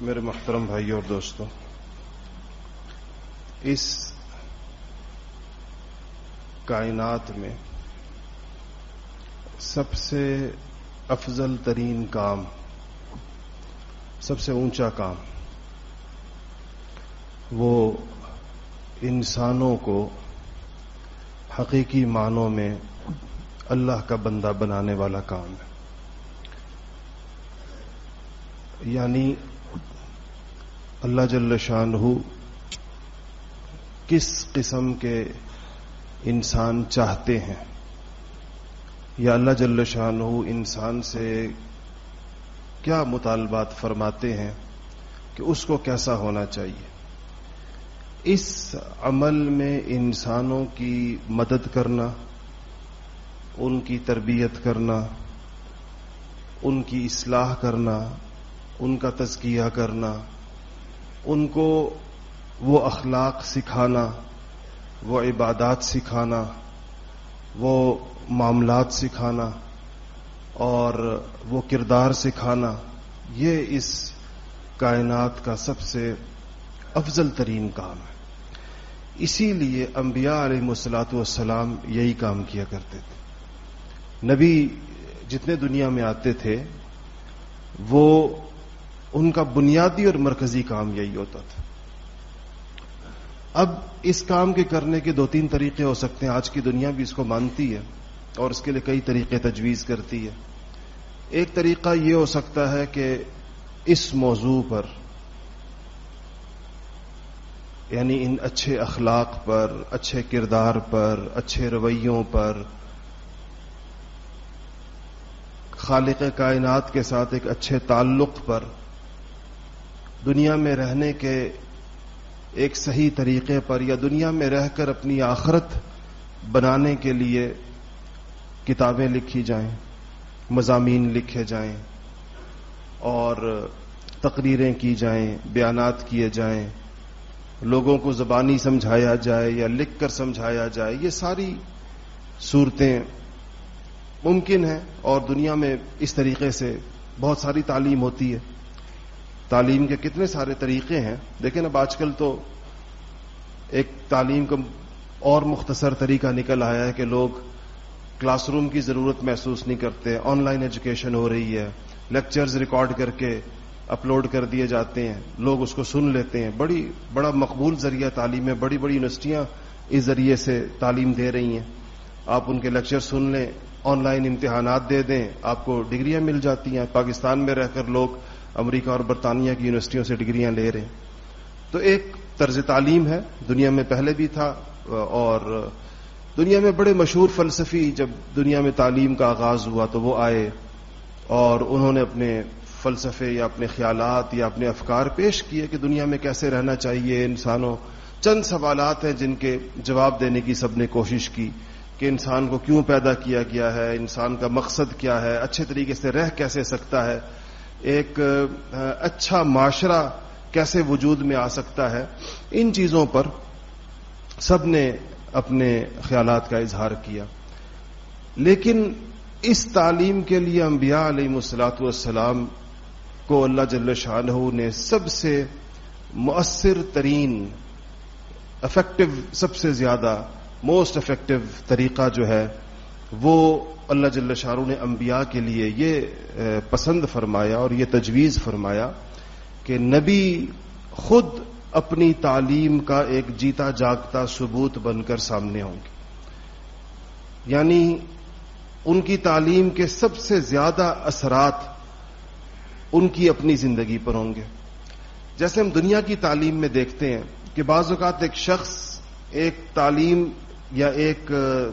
میرے محترم بھائی اور دوستوں اس کائنات میں سب سے افضل ترین کام، سب سے اونچا کام، وہ انسانوں کو حقیقی معنوں میں اللہ کا بندہ بنانے والا کام ہے۔ یعنی اللہ جل شان کس قسم کے انسان چاہتے ہیں؟ یا اللہ جل شان انسان سے کیا مطالبات فرماتے ہیں کہ اس کو کیسا ہونا چاہیے؟ اس عمل میں انسانوں کی مدد کرنا، ان کی تربیت کرنا، ان کی اصلاح کرنا، ان کا تزکیہ کرنا ان کو وہ اخلاق سکھانا، وہ عبادات سکھانا، وہ معاملات سکھانا اور وہ کردار سکھانا، یہ اس کائنات کا سب سے افضل ترین کام ہے۔ اسی لیے انبیاء علیہ مسلاط والسلام یہی کام کیا کرتے تھے۔ نبی جتنے دنیا میں آتے تھے، وہ ان کا بنیادی اور مرکزی کام یہی ہوتا تھا۔ اب اس کام کے کرنے کے دو تین طریقے ہو سکتے ہیں۔ آج کی دنیا بھی اس کو مانتی ہے اور اس کے لیے کئی طریقے تجویز کرتی ہے۔ ایک طریقہ یہ ہو سکتا ہے کہ اس موضوع پر یعنی ان اچھے اخلاق پر، اچھے کردار پر، اچھے رویوں پر، خالق کائنات کے ساتھ ایک اچھے تعلق پر دنیا میں رہنے کے ایک صحیح طریقے پر یا دنیا میں رہ کر اپنی آخرت بنانے کے لیے کتابیں لکھی جائیں، مضامین لکھے جائیں اور تقریریں کی جائیں، بیانات کیے جائیں، لوگوں کو زبانی سمجھایا جائے یا لکھ کر سمجھایا جائے، یہ ساری صورتیں ممکن ہیں اور دنیا میں اس طریقے سے بہت ساری تعلیم ہوتی ہے۔ تعلیم کے کتنے سارے طریقے ہیں۔ لیکن اب آج کل تو ایک تعلیم کا اور مختصر طریقہ نکل آیا ہے کہ لوگ کلاس روم کی ضرورت محسوس نہیں کرتے۔ آن لائن ایجوکیشن ہو رہی ہے۔ لیکچرز ریکارڈ کر کے اپلوڈ کر دیے جاتے ہیں۔ لوگ اس کو سن لیتے ہیں۔ بڑی، بڑا مقبول ذریعہ تعلیم ہے۔ بڑی بڑی یونیورسٹیاں اس ذریعے سے تعلیم دے رہی ہیں۔ آپ ان کے لیکچر سن لیں، آن لائن امتحانات دے دیں، آپ کو ڈگریاں مل جاتی ہیں۔ پاکستان میں رہ کر لوگ امریکہ اور برطانیہ کی یونیورسٹیوں سے ڈگریاں لے رہے ہیں۔ تو ایک طرز تعلیم ہے، دنیا میں پہلے بھی تھا، اور دنیا میں بڑے مشہور فلسفی جب دنیا میں تعلیم کا آغاز ہوا تو وہ آئے، اور انہوں نے اپنے فلسفے یا اپنے خیالات یا اپنے افکار پیش کیے کہ دنیا میں کیسے رہنا چاہیے۔ انسانوں، چند سوالات ہیں جن کے جواب دینے کی سب نے کوشش کی کہ انسان کو کیوں پیدا کیا گیا ہے، انسان کا مقصد کیا ہے، اچھے طریقے سے رہ کیسے سکتا ہے۔ ایک اچھا معاشرہ کیسے وجود میں آ سکتا ہے، ان چیزوں پر سب نے اپنے خیالات کا اظہار کیا۔ لیکن اس تعلیم کے لیے انبیاء علیہ مسلاط والسلام کو اللہ جل شاہ نے سب سے مؤثر ترین افیکٹو سب سے زیادہ موسٹ افیکٹو طریقہ جو ہے وہ اللہ جل شاہ نے انبیاء کے لیے یہ پسند فرمایا اور یہ تجویز فرمایا کہ نبی خود اپنی تعلیم کا ایک جیتا جاگتا ثبوت بن کر سامنے ہوں گے۔ یعنی ان کی تعلیم کے سب سے زیادہ اثرات ان کی اپنی زندگی پر ہوں گے۔ جیسے ہم دنیا کی تعلیم میں دیکھتے ہیں کہ بعض اوقات ایک شخص ایک تعلیم یا ایک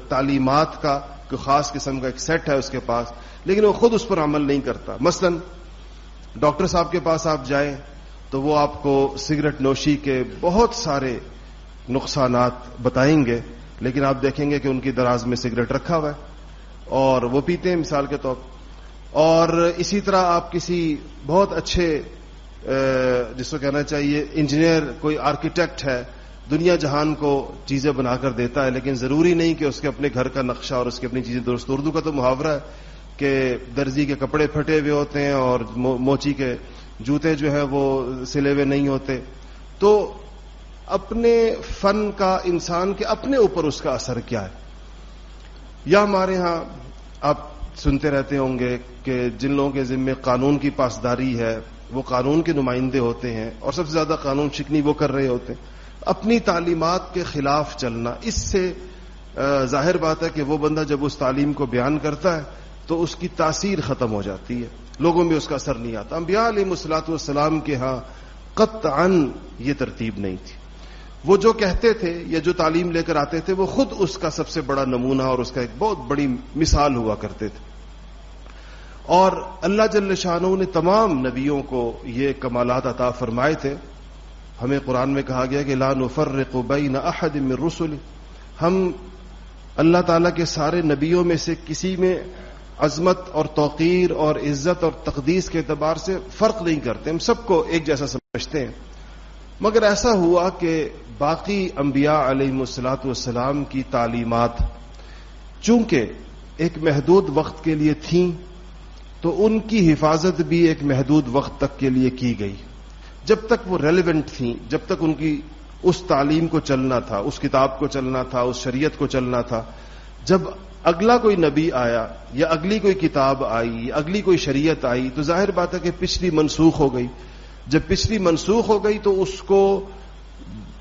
تعلیمات کا کوئی خاص قسم کا ایک سیٹ ہے اس کے پاس، لیکن وہ خود اس پر عمل نہیں کرتا۔ مثلا، ڈاکٹر صاحب کے پاس آپ جائیں تو وہ آپ کو سگریٹ نوشی کے بہت سارے نقصانات بتائیں گے، لیکن آپ دیکھیں گے کہ ان کی دراز میں سگریٹ رکھا ہوا ہے اور وہ پیتے ہیں مثال کے طور۔ اور اسی طرح آپ کسی بہت اچھے جس کو کہنا چاہیے، انجینئر، کوئی آرکیٹیکٹ ہے دنیا جہان کو چیزیں بنا کر دیتا ہے، لیکن ضروری نہیں کہ اس کے اپنے گھر کا نقشہ اور اس کی اپنی چیزیں درست اردو کا تو محاورہ ہے کہ درزی کے کپڑے پھٹے ہوئے ہوتے ہیں اور موچی کے جوتے جو ہے وہ سلے ہوئے نہیں ہوتے۔ تو اپنے فن کا انسان کے اپنے اوپر اس کا اثر کیا ہے؟ یا ہمارے ہاں آپ سنتے رہتے ہوں گے کہ جن لوگوں کے ذمے قانون کی پاسداری ہے، وہ قانون کے نمائندے ہوتے ہیں اور سب سے زیادہ قانون شکنی وہ کر رہے ہوتے ہیں۔ اپنی تعلیمات کے خلاف چلنا۔ اس سے ظاہر بات ہے کہ وہ بندہ جب اس تعلیم کو بیان کرتا ہے تو اس کی تاثیر ختم ہو جاتی ہے۔ لوگوں میں اس کا اثر نہیں آتا۔ انبیاء علیہ مسلاط والسلام کے ہاں قطعا یہ ترتیب نہیں تھی۔ وہ جو کہتے تھے یا جو تعلیم لے کر آتے تھے، وہ خود اس کا سب سے بڑا نمونہ اور اس کا ایک بہت بڑی مثال ہوا کرتے تھے۔ اور اللہ جل شاہ نے تمام نبیوں کو یہ کمالات عطا فرمائے تھے۔ ہمیں قرآن میں کہا گیا کہ لا نفرق بین احد من رسول ہم اللہ تعالی کے سارے نبیوں میں سے کسی میں عظمت اور توقیر اور عزت اور تقدیس کے اعتبار سے فرق نہیں کرتے، ہم سب کو ایک جیسا سمجھتے ہیں۔ مگر ایسا ہوا کہ باقی انبیاء علیہ السلاط والسلام کی تعلیمات چونکہ ایک محدود وقت کے لیے تھیں، تو ان کی حفاظت بھی ایک محدود وقت تک کے لیے کی گئی۔ جب تک وہ ریلیونٹ تھیں، جب تک ان کی اس تعلیم کو چلنا تھا، اس کتاب کو چلنا تھا، اس شریعت کو چلنا تھا، جب اگلا کوئی نبی آیا یا اگلی کوئی کتاب آئی یا اگلی کوئی شریعت آئی، تو ظاہر بات ہے کہ پچھلی منسوخ ہو گئی۔ جب پچھلی منسوخ ہو گئی تو اس کو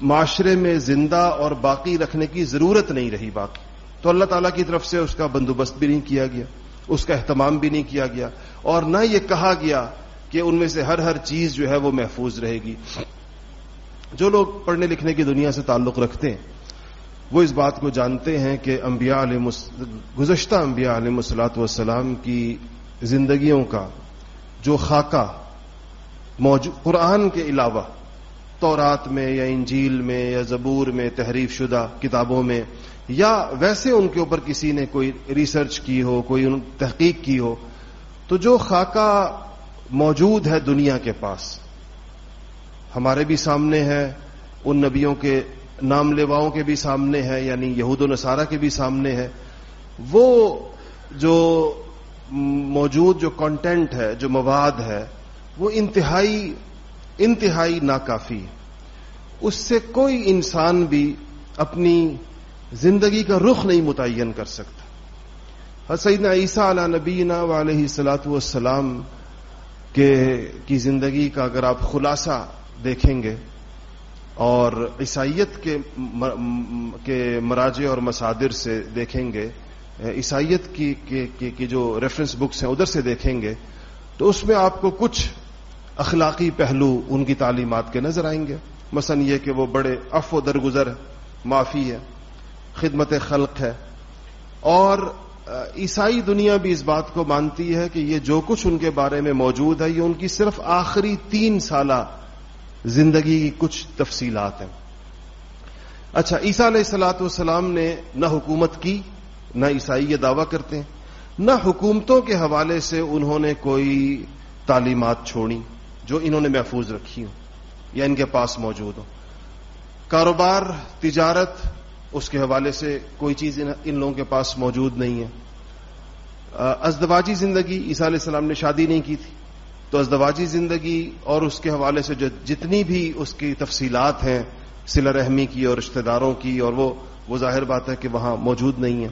معاشرے میں زندہ اور باقی رکھنے کی ضرورت نہیں رہی باقی۔ تو اللہ تعالیٰ کی طرف سے اس کا بندوبست بھی نہیں کیا گیا، اس کا اہتمام بھی نہیں کیا گیا، اور نہ یہ کہا گیا کہ ان میں سے ہر ہر چیز جو ہے وہ محفوظ رہے گی۔ جو لوگ پڑھنے لکھنے کی دنیا سے تعلق رکھتے ہیں، وہ اس بات کو جانتے ہیں کہ انبیاء علیہ گزشتہ انبیاء علیہ مسلاط والسلام کی زندگیوں کا جو خاکہ موجود قرآن کے علاوہ تورات میں یا انجیل میں یا زبور میں تحریف شدہ کتابوں میں یا ویسے ان کے اوپر کسی نے کوئی ریسرچ کی ہو، کوئی تحقیق کی ہو، تو جو خاکہ موجود ہے دنیا کے پاس۔ ہمارے بھی سامنے ہے ان نبیوں کے نام لیواؤں کے بھی سامنے ہے یعنی یہود و نصارہ کے بھی سامنے ہے وہ جو موجود جو کانٹینٹ ہے، جو مواد ہے، وہ انتہائی انتہائی ناکافی۔ اس سے کوئی انسان بھی اپنی زندگی کا رخ نہیں متعین کر سکتا۔ سیدنا عیسیٰ علیہ نبینا علیہ سلاۃ والسلام کے کی زندگی کا اگر آپ خلاصہ دیکھیں گے اور عیسائیت کے کے مراجع اور مسادر سے دیکھیں گے، عیسائیت کی کی جو ریفرنس بکس ہیں ادھر سے دیکھیں گے، تو اس میں آپ کو کچھ اخلاقی پہلو ان کی تعلیمات کے نظر آئیں گے۔ مثلا یہ کہ وہ بڑے اف و درگزر، معافی ہے، خدمت خلق ہے، اور عیسائی دنیا بھی اس بات کو مانتی ہے کہ یہ جو کچھ ان کے بارے میں موجود ہے، یہ ان کی صرف آخری تین سالہ زندگی کی کچھ تفصیلات ہیں۔ اچھا عیسیٰ علیہ السلاۃ والسلام نے نہ حکومت کی، نہ عیسائی یہ دعویٰ کرتے ہیں۔ نہ حکومتوں کے حوالے سے انہوں نے کوئی تعلیمات چھوڑی جو انہوں نے محفوظ رکھی ہوں یا ان کے پاس موجود ہو کاروبار، تجارت اس کے حوالے سے کوئی چیز ان لوگوں کے پاس موجود نہیں ہے۔ ازدواجی زندگی عیسیٰ علیہ السلام نے شادی نہیں کی تھی۔ تو ازدواجی زندگی اور اس کے حوالے سے جو جتنی بھی اس کی تفصیلات ہیں سلا رحمی کی اور رشتہ داروں کی، اور وہ وہ ظاہر بات ہے کہ وہاں موجود نہیں ہے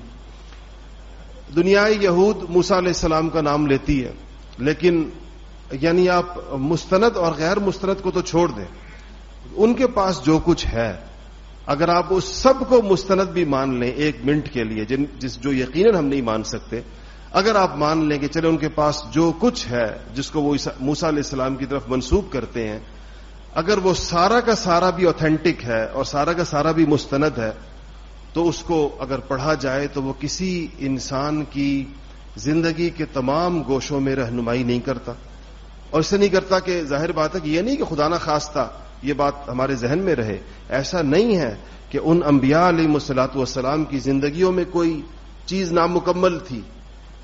دنیائے یہود موسا علیہ السلام کا نام لیتی ہے، لیکن یعنی آپ مستند اور غیر مستند کو تو چھوڑ دیں۔ ان کے پاس جو کچھ ہے اگر آپ اس سب کو مستند بھی مان لیں ایک منٹ کے لیے، جن جس جو یقیناً ہم نہیں مان سکتے، اگر آپ مان لیں کہ چلے ان کے پاس جو کچھ ہے، جس کو وہ موسا علیہ السلام کی طرف منسوخ کرتے ہیں، اگر وہ سارا کا سارا بھی اوتھینٹک ہے اور سارا کا سارا بھی مستند ہے، تو اس کو اگر پڑھا جائے تو وہ کسی انسان کی زندگی کے تمام گوشوں میں رہنمائی نہیں کرتا۔ اور اس سے نہیں کرتا کہ ظاہر بات ہے کہ یہ نہیں کہ خدا نہ خواستہ یہ بات ہمارے ذہن میں رہے، ایسا نہیں ہے کہ ان انبیاء علیہ مسلاط والسلام کی زندگیوں میں کوئی چیز نامکمل تھی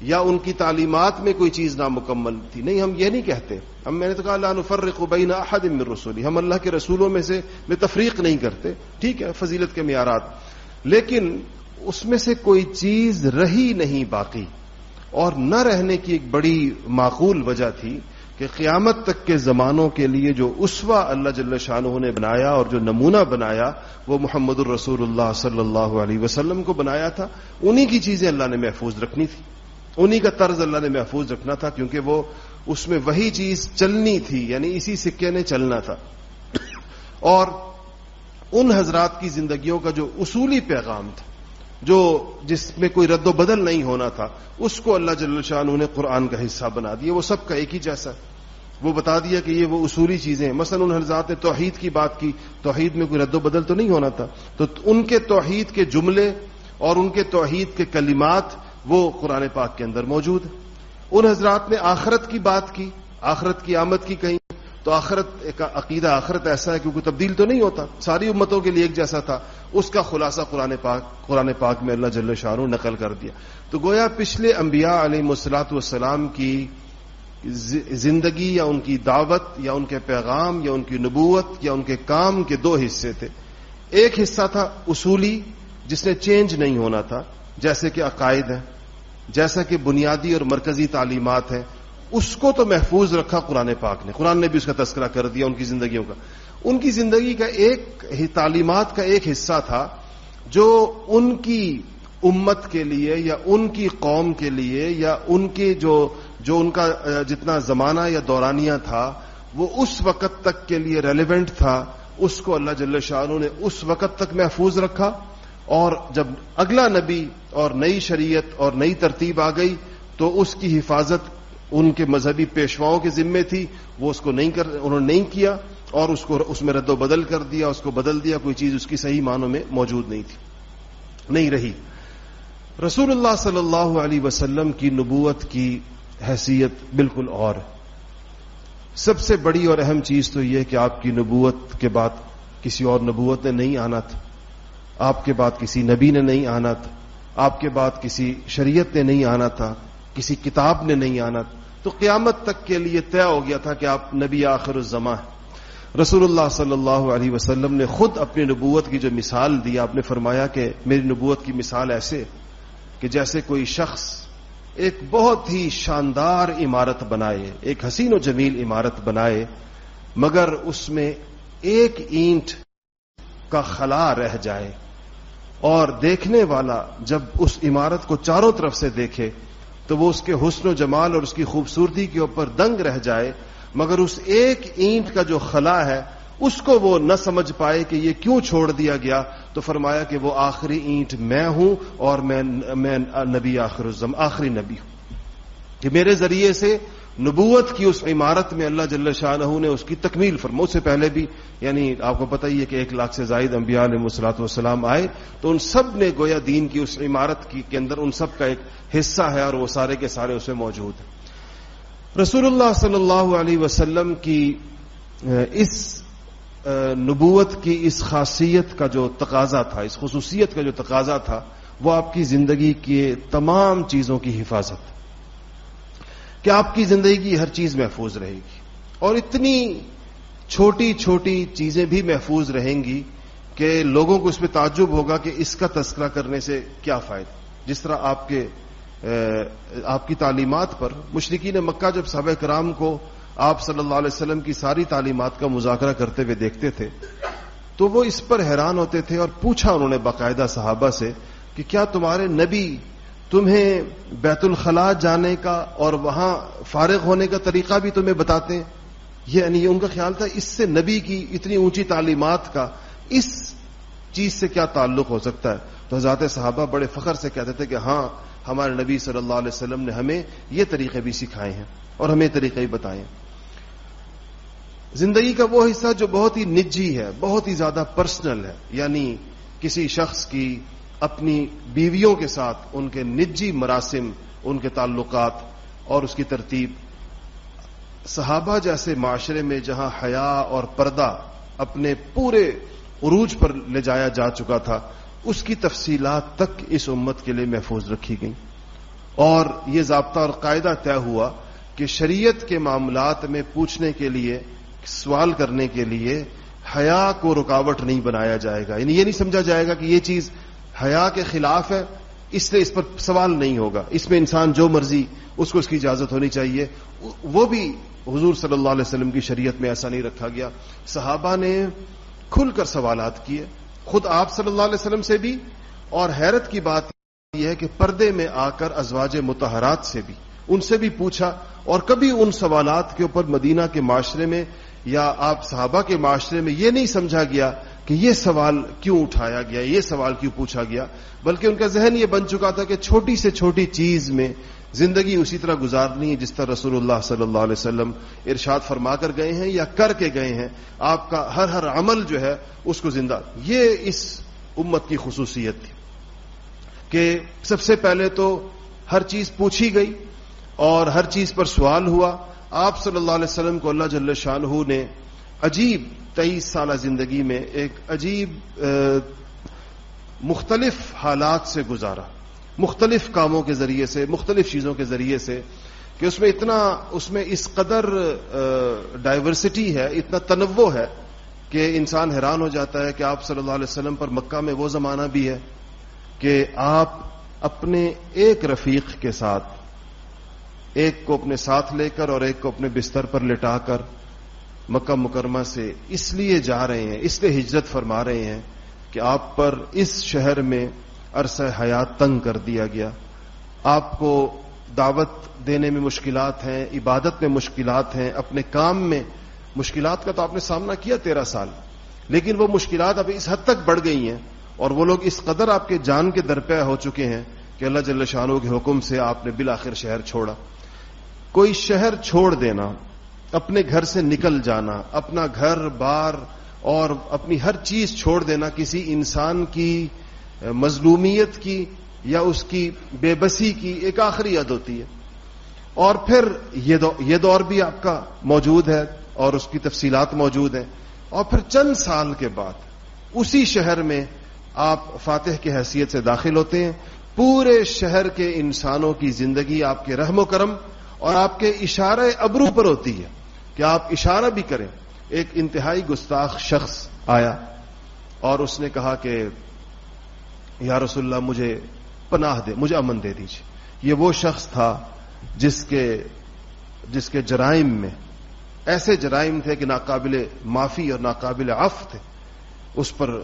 یا ان کی تعلیمات میں کوئی چیز نامکمل تھی۔ نہیں، ہم یہ نہیں کہتے۔ ہم میں نے تو کہا اللہ نفرق بین احد من رسولی۔ ہم اللہ کے رسولوں میں سے میں تفریق نہیں کرتے۔ ٹھیک ہے، فضیلت کے معیارات۔ لیکن اس میں سے کوئی چیز رہی نہیں باقی۔ اور نہ رہنے کی ایک بڑی معقول وجہ تھی کہ قیامت تک کے زمانوں کے لیے جو اسوا اللہ جل شاہ نے بنایا اور جو نمونہ بنایا، وہ محمد الرسول اللہ صلی اللہ علیہ وسلم کو بنایا تھا۔ انہی کی چیزیں اللہ نے محفوظ رکھنی تھی۔ انہی کا طرز اللہ نے محفوظ رکھنا تھا کیونکہ وہ اس میں وہی چیز چلنی تھی یعنی اسی سکے نے چلنا تھا۔ اور ان حضرات کی زندگیوں کا جو اصولی پیغام تھا۔ جو جس میں کوئی رد و بدل نہیں ہونا تھا، اس کو اللہ جل شاہ نے قرآن کا حصہ بنا دیا۔ وہ سب کا ایک ہی جیسا۔ وہ بتا دیا کہ یہ وہ اصولی چیزیں ہیں۔ مثلا ان حضرات نے توحید کی بات کی۔ توحید میں کوئی رد و بدل تو نہیں ہونا تھا۔ تو ان کے توحید کے جملے اور ان کے توحید کے کلمات وہ قرآن پاک کے اندر موجود ان حضرات نے آخرت کی بات کی، آخرت کی آمد کی کہیں۔ تو آخرت ایک عقیدہ آخرت ایسا ہے کیونکہ تبدیل تو نہیں ہوتا، ساری امتوں کے لیے ایک جیسا تھا۔ اس کا خلاصہ قرآن پاک قرآن پاک میں اللہ جل شاہ نقل کر دیا۔ تو گویا پچھلے انبیاء علیہ مسلاط والسلام کی زندگی یا ان کی دعوت یا ان کے پیغام یا ان کی نبوت یا ان کے کام کے دو حصے تھے۔ ایک حصہ تھا اصولی، جس نے چینج نہیں ہونا تھا، جیسے کہ عقائد ہیں، جیسا کہ بنیادی اور مرکزی تعلیمات ہیں۔ اس کو تو محفوظ رکھا قرآن پاک نے۔ قرآن نے بھی اس کا تذکرہ کر دیا ان کی زندگیوں کا۔ ان کی زندگی کا ایک تعلیمات کا ایک حصہ تھا جو ان کی امت کے لیے یا ان کی قوم کے لیے یا ان کی جو جو ان کا جتنا زمانہ یا دورانیہ تھا، وہ اس وقت تک کے لیے ریلیونٹ تھا۔ اس کو اللہ جل شاہ نے اس وقت تک محفوظ رکھا۔ اور جب اگلا نبی اور نئی شریعت اور نئی ترتیب آ گئی تو اس کی حفاظت ان کے مذہبی پیشواؤں کے ذمے تھی، وہ اس کو نہیں کر، انہوں نے نہیں کیا اور اس کو، اس میں رد و بدل کر دیا، اس کو بدل دیا، کوئی چیز اس کی صحیح معنوں میں موجود نہیں تھی۔ نہیں رہی۔ رسول اللہ صلی اللہ علیہ وسلم کی نبوت کی حیثیت بالکل اور سب سے بڑی اور اہم چیز تو یہ کہ آپ کی نبوت کے بعد کسی اور نبوت نے نہیں آنا تھا۔ آپ کے بعد کسی نبی نے نہیں آنا تھا۔ آپ کے بعد کسی شریعت نے نہیں آنا تھا۔ کسی کتاب نے نہیں آنا تھا۔ تو قیامت تک کے لیے طے ہو گیا تھا کہ آپ نبی آخر الزما ہیں۔ رسول اللہ صلی اللہ علیہ وسلم نے خود اپنی نبوت کی جو مثال دی، آپ نے فرمایا کہ میری نبوت کی مثال ایسے کہ جیسے کوئی شخص ایک بہت ہی شاندار عمارت بنائے، ایک حسین و جمیل عمارت بنائے، مگر اس میں ایک اینٹ کا خلا رہ جائے اور دیکھنے والا جب اس عمارت کو چاروں طرف سے دیکھے تو وہ اس کے حسن و جمال اور اس کی خوبصورتی کے اوپر دنگ رہ جائے، مگر اس ایک اینٹ کا جو خلا ہے، اس کو وہ نہ سمجھ پائے کہ یہ کیوں چھوڑ دیا گیا۔ تو فرمایا کہ وہ آخری اینٹ میں ہوں اور میں میں نبی آخر الزم، آخری نبی ہوں۔ کہ میرے ذریعے سے نبوت کی اس عمارت میں اللہ جل شاہ نے اس کی تکمیل فرما اس سے پہلے بھی یعنی آپ کو پتہ ہی ہے کہ ایک لاکھ سے زائد انبیاء علیہ مسلاط والسلام آئے، تو ان سب نے گویا دین کی اس عمارت کی کے اندر ان سب کا ایک حصہ ہے اور وہ سارے کے سارے اس میں موجود ہیں۔ رسول اللہ صلی اللہ علیہ وسلم کی اس نبوت کی اس خاصیت کا جو تقاضا تھا، اس خصوصیت کا جو تقاضا تھا، وہ آپ کی زندگی کے تمام چیزوں کی حفاظت۔ کہ آپ کی زندگی کی ہر چیز محفوظ رہے گی اور اتنی چھوٹی چھوٹی چیزیں بھی محفوظ رہیں گی کہ لوگوں کو اس میں تعجب ہوگا کہ اس کا تذکرہ کرنے سے کیا فائدہ۔ جس طرح آپ کے آپ کی تعلیمات پر، مشرقین مکہ جب صحابہ کرام کو آپ صلی اللہ علیہ وسلم کی ساری تعلیمات کا مذاکرہ کرتے ہوئے دیکھتے تھے، تو وہ اس پر حیران ہوتے تھے اور پوچھا انہوں نے باقاعدہ صحابہ سے کہ کیا تمہارے نبی تمہیں بیت الخلاء جانے کا اور وہاں فارغ ہونے کا طریقہ بھی تمہیں بتاتے ہیں۔ یہ یعنی ان کا خیال تھا، اس سے نبی کی اتنی اونچی تعلیمات کا اس چیز سے کیا تعلق ہو سکتا ہے؟ تو حضرات صحابہ بڑے فخر سے کہتے تھے کہ ہاں ہمارے نبی صلی اللہ علیہ وسلم نے ہمیں یہ طریقے بھی سکھائے ہیں اور ہمیں طریقے بھی بتائے ہیں۔ زندگی کا وہ حصہ جو بہت ہی نجی ہے، بہت ہی زیادہ پرسنل ہے یعنی کسی شخص کی اپنی بیویوں کے ساتھ ان کے نجی مراسم، ان کے تعلقات اور اس کی ترتیب۔ صحابہ جیسے معاشرے میں جہاں حیا اور پردہ اپنے پورے عروج پر لے جایا جا چکا تھا، اس کی تفصیلات تک اس امت کے لیے محفوظ رکھی گئی اور یہ ضابطہ اور قاعدہ طے ہوا کہ شریعت کے معاملات میں پوچھنے کے لیے، سوال کرنے کے لیے حیا کو رکاوٹ نہیں بنایا جائے گا۔ یعنی یہ نہیں سمجھا جائے گا کہ یہ چیز حیا کے خلاف ہے، اس لیے اس پر سوال نہیں ہوگا۔ اس میں انسان جو مرضی، اس کو اس کی اجازت ہونی چاہیے۔ وہ بھی حضور صلی اللہ علیہ وسلم کی شریعت میں ایسا نہیں رکھا گیا۔ صحابہ نے کھل کر سوالات کیے۔ خود آپ صلی اللہ علیہ وسلم سے بھی، اور حیرت کی بات یہ ہے کہ پردے میں آ کر ازواج متحرات سے بھی۔ ان سے بھی پوچھا، اور کبھی ان سوالات کے اوپر مدینہ کے معاشرے میں یا آپ صحابہ کے معاشرے میں یہ نہیں سمجھا گیا کہ یہ سوال کیوں اٹھایا گیا، یہ سوال کیوں پوچھا گیا؟ بلکہ ان کا ذہن یہ بن چکا تھا کہ چھوٹی سے چھوٹی چیز میں زندگی اسی طرح گزارنی ہے جس طرح رسول اللہ صلی اللہ علیہ وسلم ارشاد فرما کر گئے ہیں یا کر کے گئے ہیں۔ آپ کا ہر ہر عمل جو ہے اس کو زندہ، یہ اس امت کی خصوصیت تھی کہ سب سے پہلے تو ہر چیز پوچھی گئی اور ہر چیز پر سوال ہوا۔ آپ صلی اللہ علیہ وسلم کو اللہ جل شاہ نے عجیب تیئیس سالہ زندگی میں ایک عجیب مختلف حالات سے گزارا۔ مختلف کاموں کے ذریعے سے، مختلف چیزوں کے ذریعے سے کہ اس میں اتنا، اس میں اس قدر ڈائیورسٹی ہے، اتنا تنوع ہے کہ انسان حیران ہو جاتا ہے کہ آپ صلی اللہ علیہ وسلم پر مکہ میں وہ زمانہ بھی ہے کہ آپ اپنے ایک رفیق کے ساتھ، ایک کو اپنے ساتھ لے کر اور ایک کو اپنے بستر پر لٹا کر مکہ مکرمہ سے اس لیے جا رہے ہیں، اس لیے ہجرت فرما رہے ہیں کہ آپ پر اس شہر میں عرصہ حیات تنگ کر دیا گیا۔ آپ کو دعوت دینے میں مشکلات ہیں، عبادت میں مشکلات ہیں، اپنے کام میں مشکلات کا تو آپ نے سامنا کیا تیرہ سال۔ لیکن وہ مشکلات اب اس حد تک بڑھ گئی ہیں اور وہ لوگ اس قدر آپ کے جان کے درپے ہو چکے ہیں کہ اللہ جل شانوں کے حکم سے آپ نے بالآخر شہر چھوڑا۔ کوئی شہر چھوڑ دینا اپنے گھر سے نکل جانا، اپنا گھر، بار، اور اپنی ہر چیز چھوڑ دینا کسی انسان کی مظلومیت کی یا اس کی بے بسی کی ایک آخری یاد ہوتی ہے۔ اور پھر یہ دور بھی آپ کا موجود ہے اور اس کی تفصیلات موجود ہیں۔ اور پھر چند سال کے بعد اسی شہر میں آپ فاتح کی حیثیت سے داخل ہوتے ہیں۔ پورے شہر کے انسانوں کی زندگی آپ کے رحم و کرم اور آپ کے اشارے ابرو پر ہوتی ہے۔ کہ آپ اشارہ بھی کریں۔ ایک انتہائی گستاخ شخص آیا اور اس نے کہا کہ یا رسول اللہ، مجھے پناہ دے، مجھے امن دے دیجیے یہ وہ شخص تھا جس کے جس کے جرائم میں، ایسے جرائم تھے کہ ناقابل معافی اور ناقابل عف تھے۔ اس پر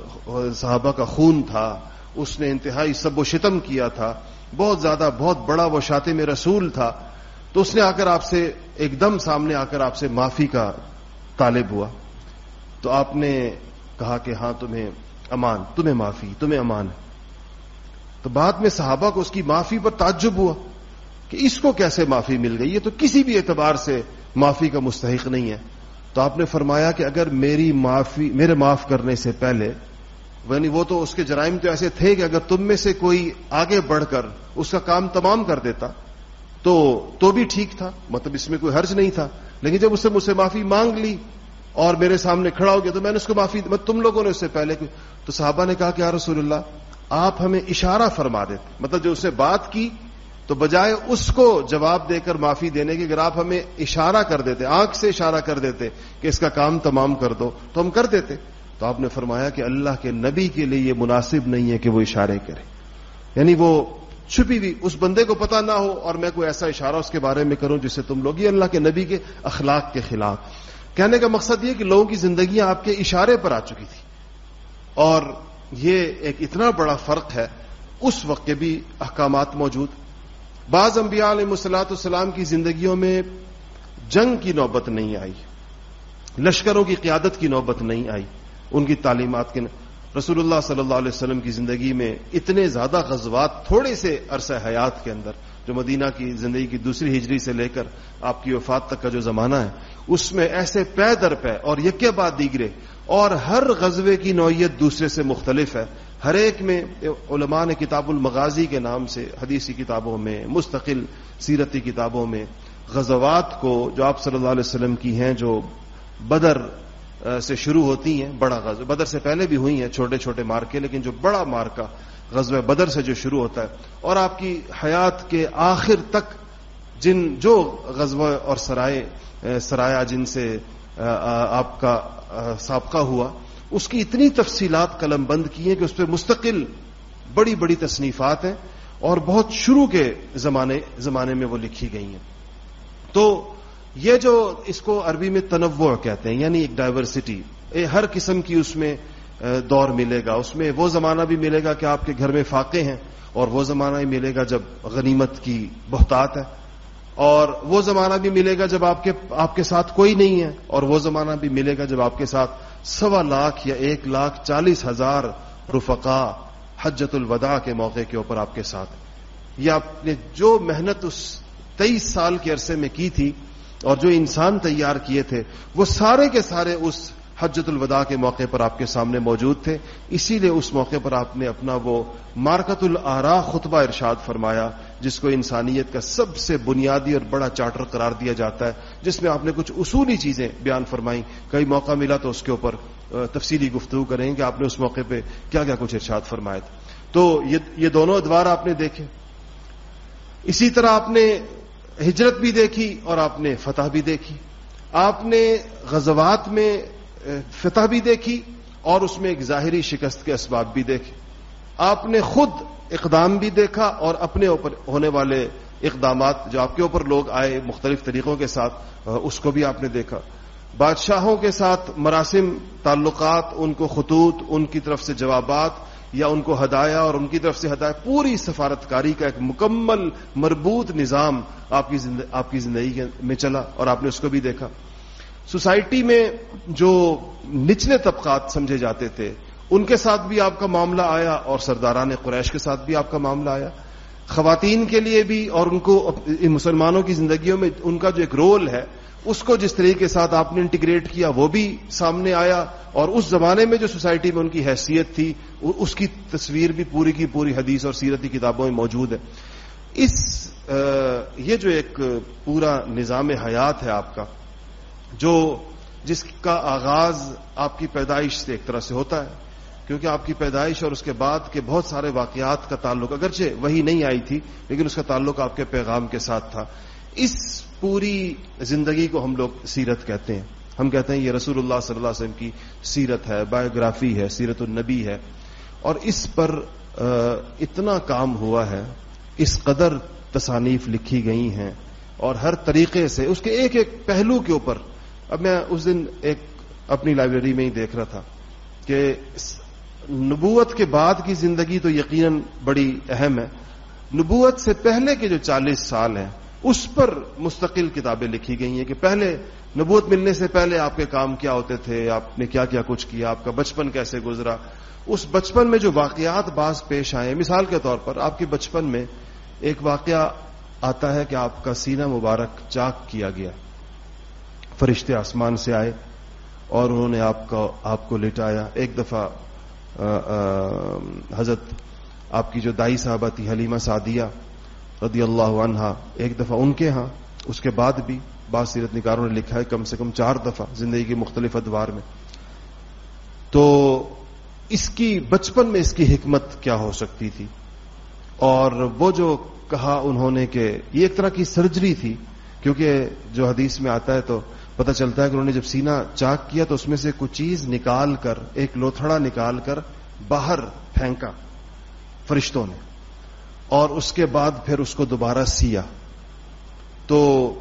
صحابہ کا خون تھا، اس نے انتہائی سب و شتم کیا تھا۔ بہت زیادہ، بہت بڑا وہ شاطم رسول تھا۔ تو اس نے آ کر آپ سے ایک دم سامنے آ کر آپ سے معافی کا طالب ہوا۔ تو آپ نے کہا کہ ہاں تمہیں امان، تمہیں معافی، تمہیں امان۔ ہے تو بعد میں صحابہ کو اس کی معافی پر تعجب ہوا کہ اس کو کیسے معافی مل گئی؟ یہ تو کسی بھی اعتبار سے معافی کا مستحق نہیں ہے۔ تو آپ نے فرمایا کہ اگر میری معافی، میرے معاف کرنے سے پہلے یعنی وہ تو اس کے جرائم تو ایسے تھے کہ اگر تم میں سے کوئی آگے بڑھ کر اس کا کام تمام کر دیتا تو تو بھی ٹھیک تھا۔ مطلب اس میں کوئی حرج نہیں تھا۔ لیکن جب اس سے مجھ سے معافی مانگ لی اور میرے سامنے کھڑا ہو گیا تو میں نے اس کو معافی تم لوگوں نے اس سے پہلے تو صحابہ نے کہا کہ یا رسول اللہ، آپ ہمیں اشارہ فرما دیتے۔ مطلب جو اس نے بات کی، تو بجائے اس کو جواب دے کر معافی دینے کی، اگر آپ ہمیں اشارہ کر دیتے، آنکھ سے اشارہ کر دیتے کہ اس کا کام تمام کر دو، تو ہم کر دیتے۔ تو آپ نے فرمایا کہ اللہ کے نبی کے لیے یہ مناسب نہیں ہے کہ وہ اشارے کرے۔ یعنی وہ چھپی ہوئی، اس بندے کو پتا نہ ہو اور میں کوئی ایسا اشارہ اس کے بارے میں کروں جس سے تم لوگ یہ اللہ کے نبی کے اخلاق کے خلاف۔ کہنے کا مقصد یہ کہ لوگوں کی زندگیاں آپ کے اشارے پر آ چکی تھی۔ اور یہ ایک اتنا بڑا فرق ہے، اس وقت کے بھی احکامات موجود۔ بعض انبیاء علیہ مسلاط السلام کی زندگیوں میں جنگ کی نوبت نہیں آئی، لشکروں کی قیادت کی نوبت نہیں آئی، ان کی تعلیمات کے رسول اللہ صلی اللہ علیہ وسلم کی زندگی میں اتنے زیادہ غزوات تھوڑے سے عرصہ حیات کے اندر جو مدینہ کی زندگی کی دوسری ہجری سے لے کر آپ کی وفات تک کا جو زمانہ ہے، اس میں ایسے پے در پے اور یکے بعد دیگرے اور ہر غزوے کی نوعیت دوسرے سے مختلف ہے۔ ہر ایک میں علماء نے کتاب المغازی کے نام سے حدیثی کتابوں میں، مستقل سیرتی کتابوں میں غزوات کو جو آپ صلی اللہ علیہ وسلم کی ہیں، جو بدر سے شروع ہوتی ہیں بڑا غزو بدر سے پہلے بھی ہوئی ہیں چھوٹے چھوٹے مارکے، لیکن جو بڑا مارکا غزو بدر سے جو شروع ہوتا ہے، اور آپ کی حیات کے آخر تک جن جو غزوہ اور سرائے سرایا جن سے آپ کا سابقہ ہوا، اس کی اتنی تفصیلات قلم بند کی ہیں کہ اس پہ مستقل بڑی بڑی تصنیفات ہیں اور بہت شروع کے زمانے زمانے میں وہ لکھی گئی ہیں۔ تو یہ جو اس کو عربی میں تنوع کہتے ہیں یعنی ایک ڈائیورسٹی ہر قسم کی اس میں دور ملے گا۔ اس میں وہ زمانہ بھی ملے گا کہ آپ کے گھر میں فاقے ہیں اور وہ زمانہ ہی ملے گا جب غنیمت کی بہتات ہے۔ اور وہ زمانہ بھی ملے گا جب آپ کے آپ کے ساتھ کوئی نہیں ہے۔ اور وہ زمانہ بھی ملے گا جب آپ کے ساتھ سوا لاکھ یا ایک لاکھ چالیس ہزار رفقا حجت الوداع کے موقع کے اوپر آپ کے ساتھ یہ آپ نے جو محنت اس تیئیس سال کے عرصے میں کی تھی اور جو انسان تیار کیے تھے، وہ سارے کے سارے اس حجت الوداع کے موقع پر آپ کے سامنے موجود تھے۔ اسی لیے اس موقع پر آپ نے اپنا وہ مارکت العرا خطبہ ارشاد فرمایا، جس کو انسانیت کا سب سے بنیادی اور بڑا چارٹر قرار دیا جاتا ہے، جس میں آپ نے کچھ اصولی چیزیں بیان فرمائی کئی موقع ملا تو اس کے اوپر تفصیلی گفتگو کریں کہ آپ نے اس موقع پہ کیا کیا کچھ ارشاد فرمائے تھے۔ تو یہ دونوں ادوار آپ نے دیکھے۔ اسی طرح آپ نے ہجرت بھی دیکھی اور آپ نے فتح بھی دیکھی۔ آپ نے غزوات میں فتح بھی دیکھی اور اس میں ایک ظاہری شکست کے اسباب بھی دیکھے۔ آپ نے خود اقدام بھی دیکھا اور اپنے اوپر ہونے والے اقدامات جو آپ کے اوپر لوگ آئے مختلف طریقوں کے ساتھ اس کو بھی آپ نے دیکھا۔ بادشاہوں کے ساتھ مراسم، تعلقات، ان کو خطوط، ان کی طرف سے جوابات یا ان کو ہدایا اور ان کی طرف سے ہدایا پوری سفارتکاری کا ایک مکمل مربوط نظام آپ کی آپ کی زندگی میں چلا اور آپ نے اس کو بھی دیکھا۔ سوسائٹی میں جو نچلے طبقات سمجھے جاتے تھے، ان کے ساتھ بھی آپ کا معاملہ آیا اور سرداران قریش کے ساتھ بھی آپ کا معاملہ آیا۔ خواتین کے لیے بھی اور ان کو مسلمانوں کی زندگیوں میں ان کا جو ایک رول ہے اس کو جس طریقے کے ساتھ آپ نے انٹیگریٹ کیا وہ بھی سامنے آیا اور اس زمانے میں جو سوسائٹی میں ان کی حیثیت تھی اس کی تصویر بھی پوری کی پوری حدیث اور سیرتی کتابوں میں موجود ہے۔ اس یہ جو ایک پورا نظام حیات ہے آپ کا، جو جس کا آغاز آپ کی پیدائش سے ایک طرح سے ہوتا ہے، کیونکہ آپ کی پیدائش اور اس کے بعد کے بہت سارے واقعات کا تعلق اگرچہ وہی نہیں آئی تھی، لیکن اس کا تعلق آپ کے پیغام کے ساتھ تھا۔ اس پوری زندگی کو ہم لوگ سیرت کہتے ہیں۔ ہم کہتے ہیں یہ رسول اللہ صلی اللہ علیہ وسلم کی سیرت ہے، بایوگرافی ہے، سیرت النبی ہے۔ اور اس پر اتنا کام ہوا ہے، اس قدر تصانیف لکھی گئی ہیں اور ہر طریقے سے اس کے ایک ایک پہلو کے اوپر۔ اب میں اس دن ایک اپنی لائبریری میں ہی دیکھ رہا تھا کہ نبوت کے بعد کی زندگی تو یقیناً بڑی اہم ہے۔ نبوت سے پہلے کے جو چالیس سال ہیں اس پر مستقل کتابیں لکھی گئی ہیں کہ پہلے نبوت ملنے سے پہلے آپ کے کام کیا ہوتے تھے، آپ نے کیا کیا کچھ کیا، آپ کا بچپن کیسے گزرا؟ اس بچپن میں جو واقعات بعض پیش آئے، مثال کے طور پر آپ کے بچپن میں ایک واقعہ آتا ہے کہ آپ کا سینہ مبارک چاک کیا گیا۔ فرشتے آسمان سے آئے اور انہوں نے آپ کو آپ کو لٹایا۔ ایک دفعہ حضرت آپ کی جو دائی صاحبہ تھی، حلیمہ سعدیہ رضی اللہ عنہا، ایک دفعہ ان کے ہاں اس کے بعد بھی بعض سیرت نکاروں نے لکھا ہے کم سے کم چار دفعہ زندگی کے مختلف ادوار میں۔ تو اس کی، بچپن میں اس کی حکمت کیا ہو سکتی تھی؟ اور وہ جو کہا انہوں نے کہ یہ ایک طرح کی سرجری تھی، کیونکہ جو حدیث میں آتا ہے تو پتہ چلتا ہے کہ انہوں نے جب سینہ چاک کیا تو اس میں سے کچھ چیز نکال کر، ایک لوتھڑا نکال کر باہر پھینکا فرشتوں نے۔ اور اس کے بعد پھر اس کو دوبارہ سیا تو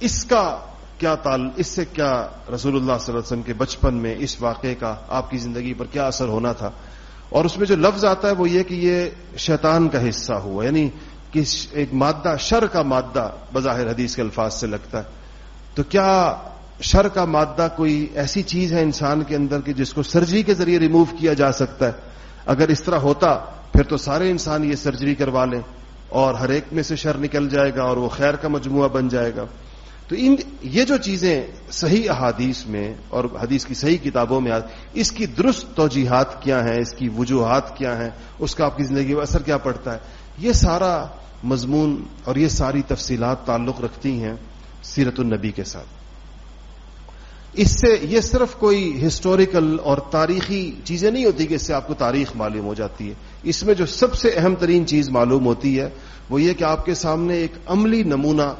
اس کا کیا تال اس سے کیا رسول اللہ صلی اللہ علیہ وسلم کے بچپن میں اس واقعے کا آپ کی زندگی پر کیا اثر ہونا تھا؟ اور اس میں جو لفظ آتا ہے وہ یہ کہ یہ شیطان کا حصہ ہوا یعنی کہ ایک مادہ، شر کا مادہ بظاہر حدیث کے الفاظ سے لگتا ہے۔ تو کیا شر کا مادہ کوئی ایسی چیز ہے انسان کے اندر کی جس کو سرجری کے ذریعے ریموو کیا جا سکتا ہے؟ اگر اس طرح ہوتا پھر تو سارے انسان یہ سرجری کروا لیں اور ہر ایک میں سے شر نکل جائے گا اور وہ خیر کا مجموعہ بن جائے گا۔ تو ان یہ جو چیزیں صحیح احادیث میں اور حدیث کی صحیح کتابوں میں اس کی درست توجیحات کیا ہیں؟ اس کی وجوہات کیا ہیں؟ اس کا آپ کی زندگی میں اثر کیا پڑتا ہے؟ یہ سارا مضمون اور یہ ساری تفصیلات تعلق رکھتی ہیں سیرت النبی کے ساتھ۔ اس سے یہ صرف کوئی ہسٹوریکل اور تاریخی چیزیں نہیں ہوتی کہ اس سے آپ کو تاریخ معلوم ہو جاتی ہے۔ اس میں جو سب سے اہم ترین چیز معلوم ہوتی ہے وہ یہ کہ آپ کے سامنے ایک عملی نمونہ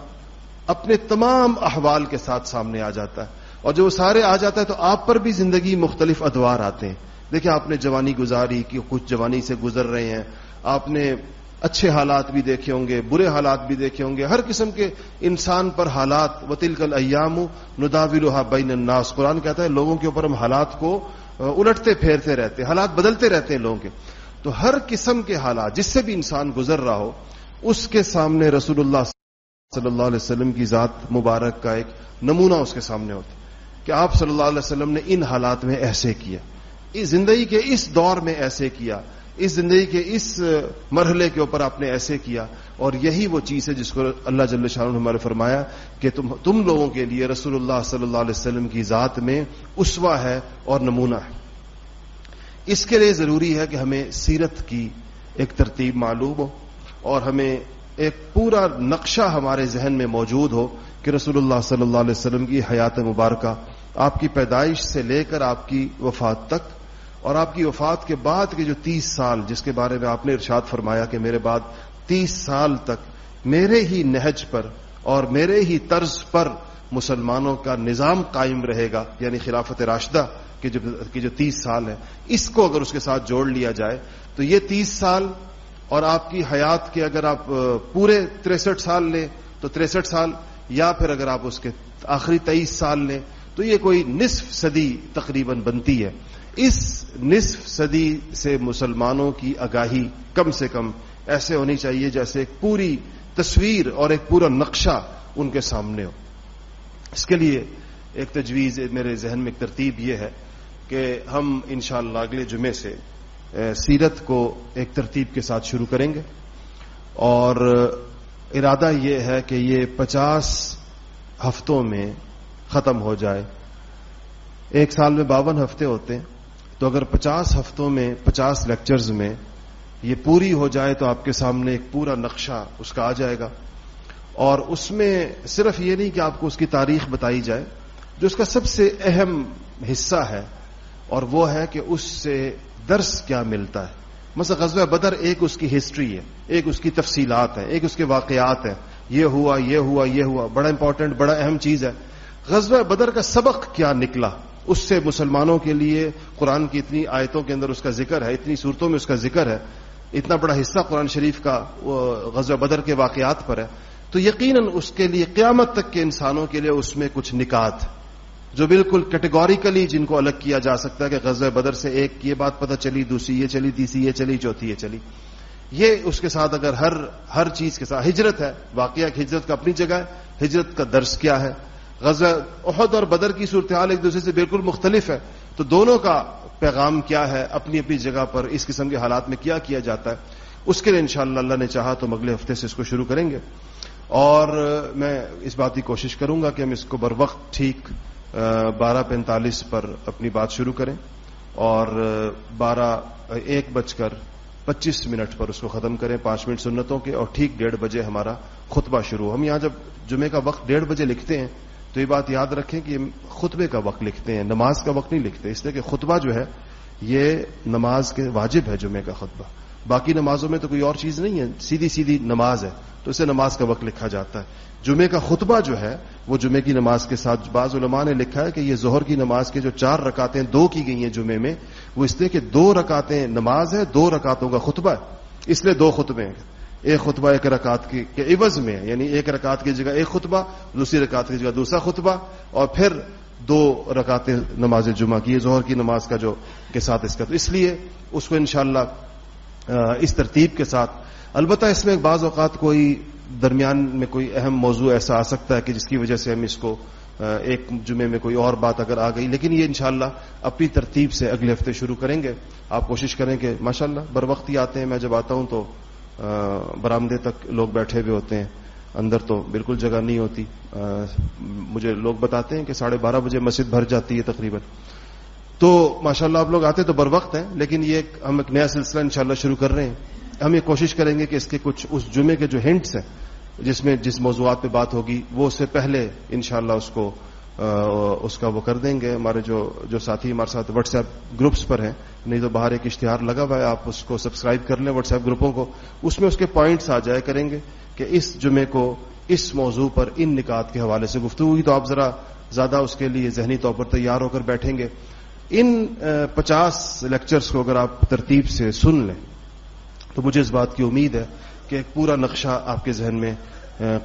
اپنے تمام احوال کے ساتھ سامنے آ جاتا ہے۔ اور جو وہ سارے آ جاتا ہے تو آپ پر بھی زندگی مختلف ادوار آتے ہیں۔ دیکھیں آپ نے جوانی گزاری کہ کچھ جوانی سے گزر رہے ہیں، آپ نے اچھے حالات بھی دیکھے ہوں گے، برے حالات بھی دیکھے ہوں گے۔ ہر قسم کے انسان پر حالات وطل کل ایام نداویلوہا بین الناس۔ قرآن کہتا ہے، لوگوں کے اوپر ہم حالات کو الٹتے، پھیرتے رہتے حالات بدلتے رہتے ہیں لوگوں کے۔ تو ہر قسم کے حالات، جس سے بھی انسان گزر رہا ہو، اس کے سامنے رسول اللہ صلی اللہ علیہ وسلم کی ذات مبارک کا ایک نمونہ اس کے سامنے ہوتا کہ آپ صلی اللہ علیہ وسلم نے ان حالات میں ایسے کیا۔ اس زندگی کے اس دور میں ایسے کیا۔ اس زندگی کے اس مرحلے کے اوپر آپ نے ایسے کیا اور یہی وہ چیز ہے جس کو اللہ جل شاہ نے ہمارے فرمایا کہ تم تم لوگوں کے لیے رسول اللہ صلی اللہ علیہ وسلم کی ذات میں اسوا ہے اور نمونہ ہے۔ اس کے لیے ضروری ہے کہ ہمیں سیرت کی ایک ترتیب معلوم ہو اور ہمیں ایک پورا نقشہ ہمارے ذہن میں موجود ہو کہ رسول اللہ صلی اللہ علیہ وسلم کی حیات مبارکہ آپ کی پیدائش سے لے کر آپ کی وفات تک اور آپ کی وفات کے بعد کے جو تیس سال جس کے بارے میں آپ نے ارشاد فرمایا کہ میرے بعد تیس سال تک میرے ہی نہج پر اور میرے ہی طرز پر مسلمانوں کا نظام قائم رہے گا یعنی خلافت راشدہ کی جو تیس سال ہے اس کو اگر اس کے ساتھ جوڑ لیا جائے تو یہ تیس سال اور آپ کی حیات کے اگر آپ پورے تریسٹھ سال لیں تو تریسٹھ سال، یا پھر اگر آپ اس کے آخری تیئیس سال لیں تو یہ کوئی نصف صدی تقریباً بنتی ہے۔ اس نصف صدی سے مسلمانوں کی آگاہی کم سے کم ایسے ہونی چاہیے جیسے ایک پوری تصویر اور ایک پورا نقشہ ان کے سامنے ہو۔ اس کے لیے ایک تجویز میرے ذہن میں ایک ترتیب یہ ہے کہ ہم انشاءاللہ اگلے جمعے سے سیرت کو ایک ترتیب کے ساتھ شروع کریں گے۔ اور ارادہ یہ ہے کہ یہ پچاس ہفتوں میں ختم ہو جائے۔ ایک سال میں باون ہفتے ہوتے ہیں۔ تو اگر پچاس ہفتوں میں، پچاس لیکچرز میں یہ پوری ہو جائے تو آپ کے سامنے ایک پورا نقشہ اس کا آ جائے گا۔ اور اس میں صرف یہ نہیں کہ آپ کو اس کی تاریخ بتائی جائے، جو اس کا سب سے اہم حصہ ہے، اور وہ ہے کہ اس سے درس کیا ملتا ہے۔ مثلا غزوہ بدر ایک اس کی ہسٹری ہے، ایک اس کی تفصیلات ہیں، ایک اس کے واقعات ہیں۔ یہ ہوا یہ ہوا یہ ہوا، بڑا امپورٹنٹ بڑا اہم چیز ہے۔ غزوہ بدر کا سبق کیا نکلا؟ اس سے مسلمانوں کے لیے قرآن کی اتنی آیتوں کے اندر اس کا ذکر ہے، اتنی صورتوں میں اس کا ذکر ہے، اتنا بڑا حصہ قرآن شریف کا غزوہ بدر کے واقعات پر ہے۔ تو یقیناً اس کے لیے قیامت تک کے انسانوں کے لیے اس میں کچھ نکات، جو بالکل کیٹیگوریکلی جن کو الگ کیا جا سکتا ہے کہ غزہ بدر سے ایک یہ بات پتہ چلی، دوسری یہ چلی، تیسری یہ چلی، چوتھی یہ چلی۔ یہ اس کے ساتھ اگر ہر ہر چیز کے ساتھ، ہجرت ہے، واقعہ ہجرت کا اپنی جگہ ہے، ہجرت کا درس کیا ہے غزہ عہد اور بدر کی صورتحال ایک دوسرے سے بالکل مختلف ہے۔ تو دونوں کا پیغام کیا ہے؟ اپنی اپنی جگہ پر اس قسم کے حالات میں کیا کیا جاتا ہے؟ اس کے لیے انشاءاللہ اللہ نے چاہا تو اگلے ہفتے سے اس کو شروع کریں گے۔ اور میں اس بات کی کوشش کروں گا کہ ہم اس کو بر وقت ٹھیک بارہ پینتالیس پر اپنی بات شروع کریں۔ اور بارہ ایک بج کر پچیس منٹ پر اس کو ختم کریں، پانچ منٹ سنتوں کے، اور ٹھیک ڈیڑھ بجے ہمارا خطبہ شروع۔ ہم یہاں جب جمعے کا وقت ڈیڑھ بجے لکھتے ہیں تو یہ بات یاد رکھیں کہ خطبے کا وقت لکھتے ہیں، نماز کا وقت نہیں لکھتے، اس لیے کہ خطبہ جو ہے، یہ نماز کے واجب ہے جمعے کا خطبہ۔ باقی نمازوں میں تو کوئی اور چیز نہیں ہے، سیدھی سیدھی نماز ہے، تو اسے نماز کا وقت لکھا جاتا ہے۔ جمعے کا خطبہ جو ہے، وہ جمعے کی نماز کے ساتھ بعض علماء نے لکھا ہے کہ یہ ظہر کی نماز کے جو چار رکاتیں دو کی گئی ہیں جمعے میں، وہ اس لیے کہ دو رکاتیں نماز ہے، دو رکاتوں کا خطبہ ہے۔ اس لیے دو خطبے ہیں۔ ایک خطبہ، ایک رکعت کی، کے عوض میں یعنی ایک رکعت کی جگہ ایک خطبہ، دوسری رکعت کی جگہ دوسرا خطبہ، اور پھر دو رکعتیں نماز جمعہ کی ظہر کی نماز کا جو، کے ساتھ اس کا۔ تو اس لیے اس کو انشاءاللہ اس ترتیب کے ساتھ۔ البتہ اس میں بعض اوقات کوئی درمیان میں کوئی اہم موضوع ایسا آ سکتا ہے کہ جس کی وجہ سے ہم اس کو ایک جمعے میں کوئی اور بات اگر آ گئی۔ لیکن یہ انشاءاللہ اپنی ترتیب سے اگلے ہفتے شروع کریں گے۔ آپ کوشش کریں کہ ماشاءاللہ، بر وقت ہی آتے ہیں، میں جب آتا ہوں تو برامدے تک لوگ بیٹھے ہوئے ہوتے ہیں۔ اندر تو بالکل جگہ نہیں ہوتی۔ مجھے لوگ بتاتے ہیں کہ ساڑھے بارہ بجے مسجد بھر جاتی ہے تقریباً۔ تو ماشاءاللہ آپ لوگ آتے تو بر وقت ہیں، لیکن یہ ہم ایک نیا سلسلہ انشاءاللہ شروع کر رہے ہیں۔ ہم یہ کوشش کریں گے کہ اس کے کچھ اس جمعے کے جو ہنٹس ہیں، جس میں جس موضوعات پہ بات ہوگی، وہ اس سے پہلے انشاءاللہ اس کو اس کا وہ کر دیں گے۔ ہمارے جو جو ساتھی ہمارے ساتھ واٹس ایپ گروپس پر ہیں، نہیں تو باہر ایک اشتہار لگا ہوا ہے، آپ اس کو سبسکرائب کر لیں واٹس ایپ گروپوں کو۔ اس میں اس کے پوائنٹس آ جائے کریں گے کہ اس جمعے کو اس موضوع پر ان نکات کے حوالے سے گفتگو ہوئی۔ تو آپ ذرا زیادہ اس کے لیے ذہنی طور پر تیار ہو کر بیٹھیں گے۔ ان پچاس لیکچرز کو اگر آپ ترتیب سے سن لیں، تو مجھے اس بات کی امید ہے کہ ایک پورا نقشہ آپ کے ذہن میں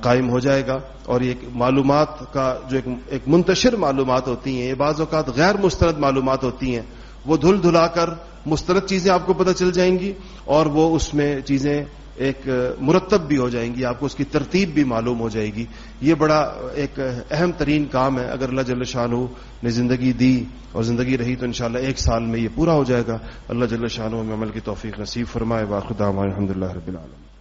قائم ہو جائے گا اور یہ معلومات کا جو ایک منتشر معلومات ہوتی ہیں، یہ بعض اوقات غیر مسترد معلومات ہوتی ہیں، وہ دھل دھلا کر مسترد چیزیں آپ کو پتہ چل جائیں گی اور وہ اس میں چیزیں ایک مرتب بھی ہو جائیں گی، آپ کو اس کی ترتیب بھی معلوم ہو جائے گی۔ یہ بڑا ایک اہم ترین کام ہے۔ اگر اللہ جل شاہ نے زندگی دی اور زندگی رہی تو انشاءاللہ ایک سال میں یہ پورا ہو جائے گا۔ اللہ جل شاہ میں عمل کی توفیق نصیب فرمائے۔ باخدام الحمد اللہ رب العالم